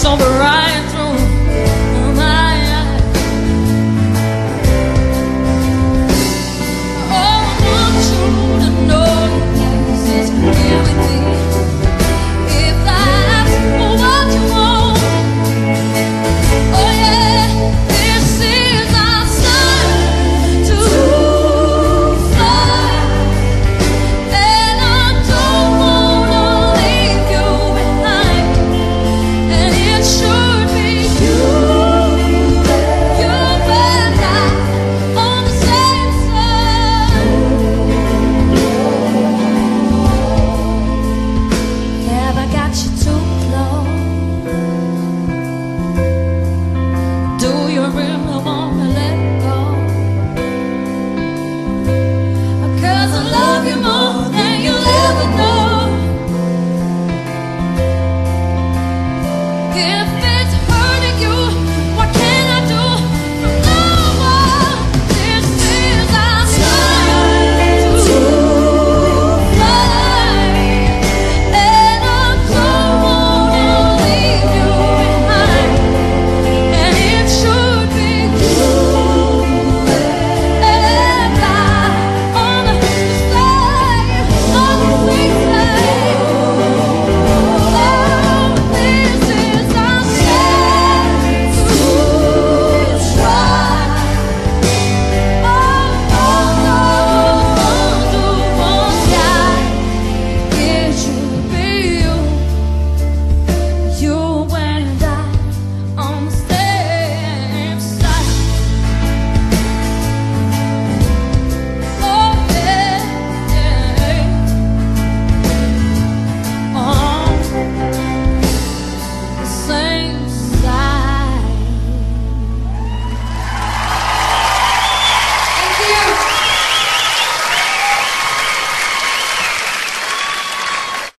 very long. give